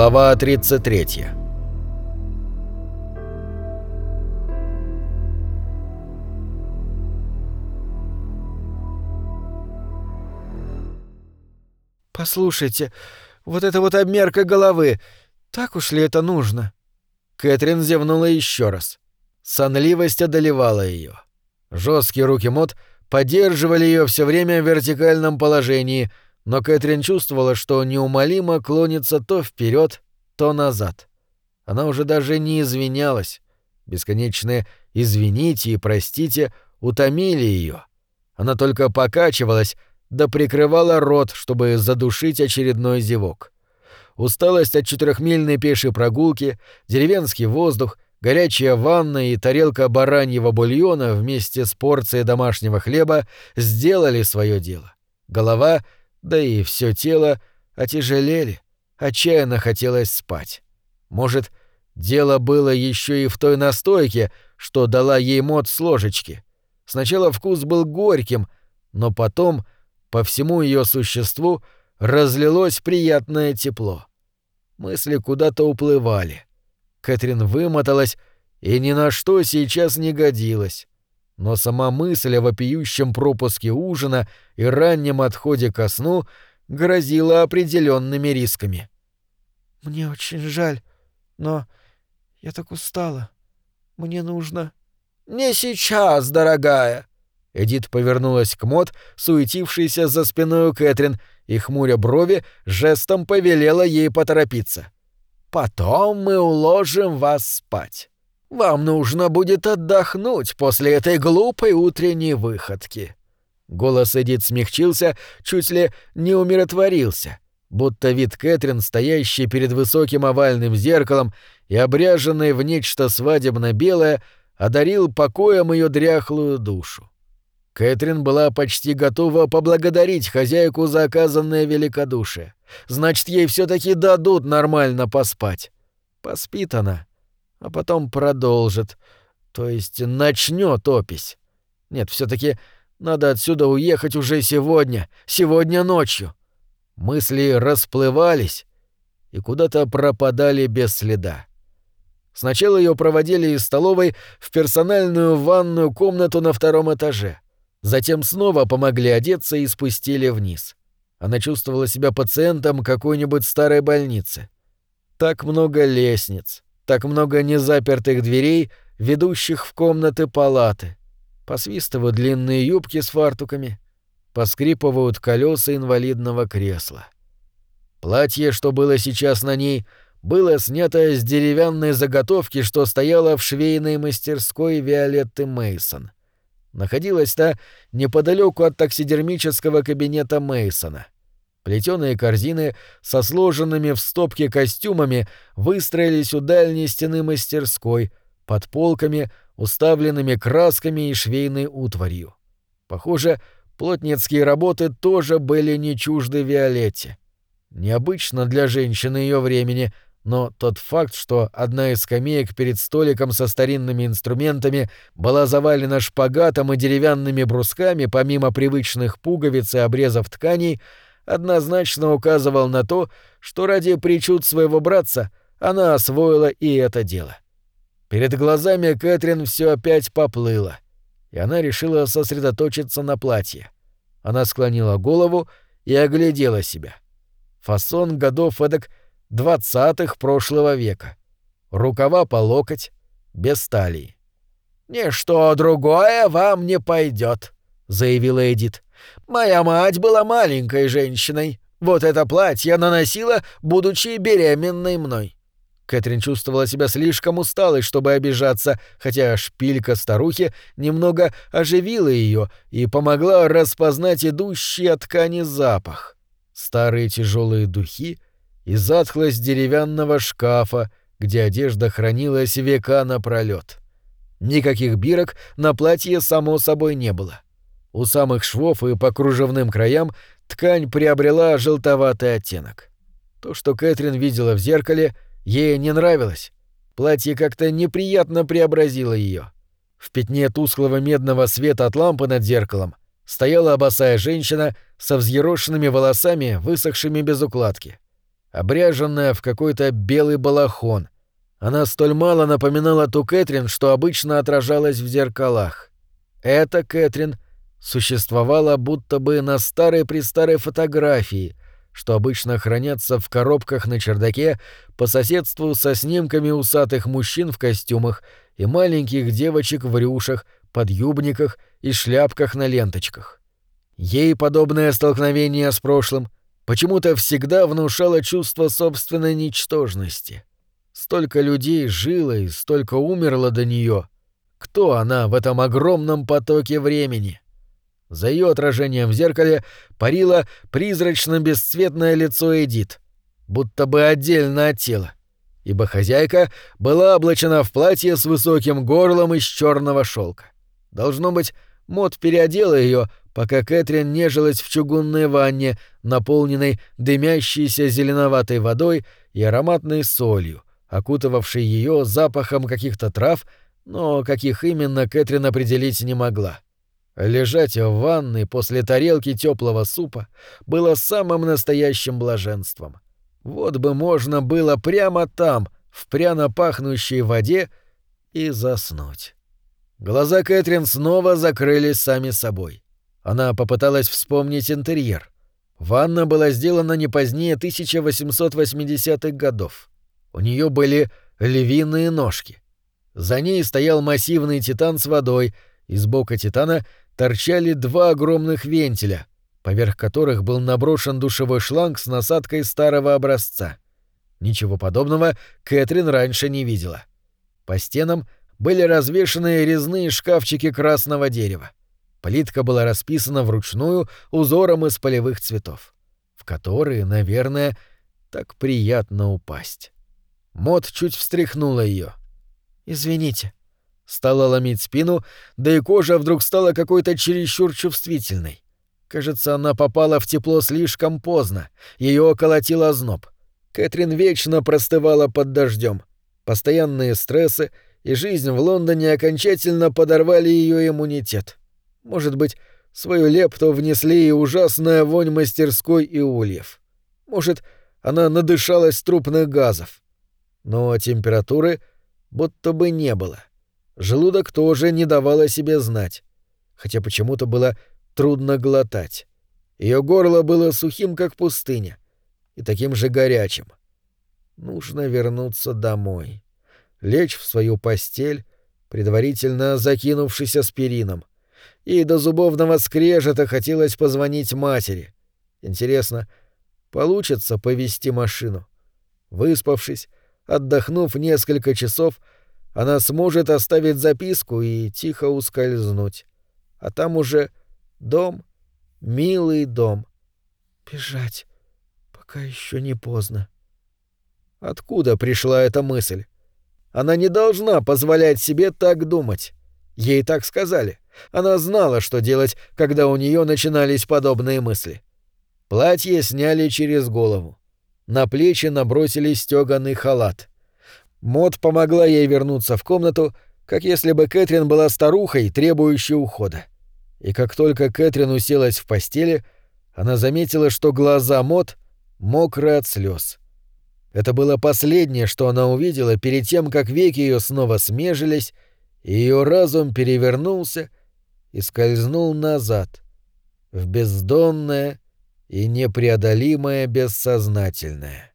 Глава 33 «Послушайте, вот это вот обмерка головы, так уж ли это нужно?» Кэтрин зевнула еще раз. Сонливость одолевала ее. Жесткие руки Мот поддерживали ее все время в вертикальном положении, но Кэтрин чувствовала, что неумолимо клонится то вперед, то назад. Она уже даже не извинялась. Бесконечные «извините» и «простите» утомили ее. Она только покачивалась, да прикрывала рот, чтобы задушить очередной зевок. Усталость от четырехмильной пешей прогулки, деревенский воздух, горячая ванна и тарелка бараньего бульона вместе с порцией домашнего хлеба сделали свое дело. Голова, да и все тело отяжелели, отчаянно хотелось спать. Может, дело было еще и в той настойке, что дала ей мод с ложечки. Сначала вкус был горьким, но потом — по всему ее существу разлилось приятное тепло. Мысли куда-то уплывали. Кэтрин вымоталась и ни на что сейчас не годилась. Но сама мысль о вопиющем пропуске ужина и раннем отходе ко сну грозила определенными рисками. «Мне очень жаль, но я так устала. Мне нужно...» «Не сейчас, дорогая!» Эдит повернулась к Мот, суетившейся за спиной у Кэтрин, и, хмуря брови, жестом повелела ей поторопиться. «Потом мы уложим вас спать. Вам нужно будет отдохнуть после этой глупой утренней выходки». Голос Эдит смягчился, чуть ли не умиротворился, будто вид Кэтрин, стоящий перед высоким овальным зеркалом и обряженный в нечто свадебно-белое, одарил покоем ее дряхлую душу. Кэтрин была почти готова поблагодарить хозяйку за оказанное великодушие. Значит, ей все таки дадут нормально поспать. Поспит она, а потом продолжит, то есть начнет опись. Нет, все таки надо отсюда уехать уже сегодня, сегодня ночью. Мысли расплывались и куда-то пропадали без следа. Сначала ее проводили из столовой в персональную ванную комнату на втором этаже — Затем снова помогли одеться и спустили вниз. Она чувствовала себя пациентом какой-нибудь старой больницы. Так много лестниц, так много незапертых дверей, ведущих в комнаты палаты. Посвистывают длинные юбки с фартуками, поскрипывают колеса инвалидного кресла. Платье, что было сейчас на ней, было снято с деревянной заготовки, что стояла в швейной мастерской Виолетты Мейсон. Находилась та неподалеку от таксидермического кабинета Мейсона. Плетеные корзины со сложенными в стопки костюмами выстроились у дальней стены мастерской, под полками, уставленными красками и швейной утварью. Похоже, плотницкие работы тоже были не чужды Виолетте. Необычно для женщины ее времени — но тот факт, что одна из скамеек перед столиком со старинными инструментами была завалена шпагатом и деревянными брусками помимо привычных пуговиц и обрезов тканей, однозначно указывал на то, что ради причуд своего братца она освоила и это дело. Перед глазами Кэтрин все опять поплыло, и она решила сосредоточиться на платье. Она склонила голову и оглядела себя. Фасон годов эдак двадцатых прошлого века. Рукава по локоть, без талии. «Ничто другое вам не пойдет», — заявила Эдит. «Моя мать была маленькой женщиной. Вот это платье она носила, будучи беременной мной». Кэтрин чувствовала себя слишком усталой, чтобы обижаться, хотя шпилька старухи немного оживила ее и помогла распознать идущий от ткани запах. Старые тяжелые духи — и затхлость деревянного шкафа, где одежда хранилась века напролёт. Никаких бирок на платье само собой не было. У самых швов и по кружевным краям ткань приобрела желтоватый оттенок. То, что Кэтрин видела в зеркале, ей не нравилось. Платье как-то неприятно преобразило ее. В пятне тусклого медного света от лампы над зеркалом стояла босая женщина со взъерошенными волосами, высохшими без укладки. обряженная в какой-то белый балахон. Она столь мало напоминала ту Кэтрин, что обычно отражалась в зеркалах. Эта Кэтрин существовала будто бы на старой-престарой фотографии, что обычно хранятся в коробках на чердаке по соседству со снимками усатых мужчин в костюмах и маленьких девочек в рюшах, подъюбниках и шляпках на ленточках. Ей подобное столкновение с прошлым почему-то всегда внушало чувство собственной ничтожности. Столько людей жило и столько умерло до нее. Кто она в этом огромном потоке времени? За ее отражением в зеркале парило призрачно-бесцветное лицо Эдит, будто бы отдельно от тела, ибо хозяйка была облачена в платье с высоким горлом из черного шелка. Должно быть, Мод переодела ее, пока Кэтрин нежилась в чугунной ванне, наполненной дымящейся зеленоватой водой и ароматной солью, окутывавшей ее запахом каких-то трав, но каких именно Кэтрин определить не могла. — Лежать в ванной после тарелки теплого супа было самым настоящим блаженством. Вот бы можно было прямо там, в пряно пахнущей воде, и заснуть. Глаза Кэтрин снова закрылись сами собой. Она попыталась вспомнить интерьер. Ванна была сделана не позднее 1880-х годов. У нее были львиные ножки. За ней стоял массивный титан с водой, из бока титана торчали два огромных вентиля, поверх которых был наброшен душевой шланг с насадкой старого образца. Ничего подобного Кэтрин раньше не видела. По стенам были развешаны резные шкафчики красного дерева. Плитка была расписана вручную узором из полевых цветов, в которые, наверное, так приятно упасть. Мот чуть встряхнула ее. «Извините», Стала ломить спину, да и кожа вдруг стала какой-то чересчур чувствительной. Кажется, она попала в тепло слишком поздно, ее колотил озноб. Кэтрин вечно простывала под дождем. Постоянные стрессы и жизнь в Лондоне окончательно подорвали ее иммунитет. Может быть, свою лепту внесли и ужасная вонь мастерской и ульев. Может, она надышалась трупных газов. Но температуры будто бы не было. Желудок тоже не давал о себе знать, хотя почему-то было трудно глотать. Ее горло было сухим, как пустыня, и таким же горячим. Нужно вернуться домой, лечь в свою постель, предварительно закинувшись аспирином. И до зубовного скрежета хотелось позвонить матери. Интересно, получится повести машину? Выспавшись, отдохнув несколько часов, она сможет оставить записку и тихо ускользнуть. А там уже дом, милый дом. Бежать, пока еще не поздно. Откуда пришла эта мысль? Она не должна позволять себе так думать. Ей так сказали. Она знала, что делать, когда у нее начинались подобные мысли. Платье сняли через голову. На плечи набросили стёганый халат. Мод помогла ей вернуться в комнату, как если бы Кэтрин была старухой, требующей ухода. И как только Кэтрин уселась в постели, она заметила, что глаза Мод мокры от слез. Это было последнее, что она увидела перед тем, как веки ее снова смежились, и ее разум перевернулся и скользнул назад, в бездонное и непреодолимое бессознательное.